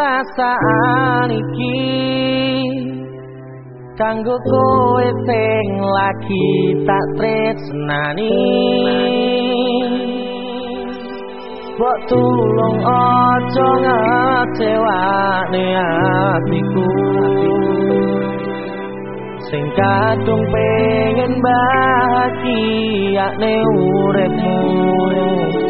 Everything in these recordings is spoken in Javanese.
perasaan iki. Kanggo kowe sing lagi tak tresnani. Bok tulung aja ngecewa ni Sing kadung pengen bahagia ni urep-urep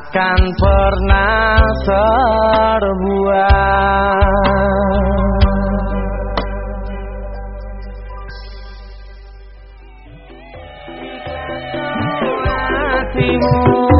takkan pernah terbuat. Hatimu.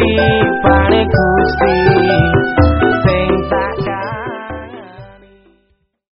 see.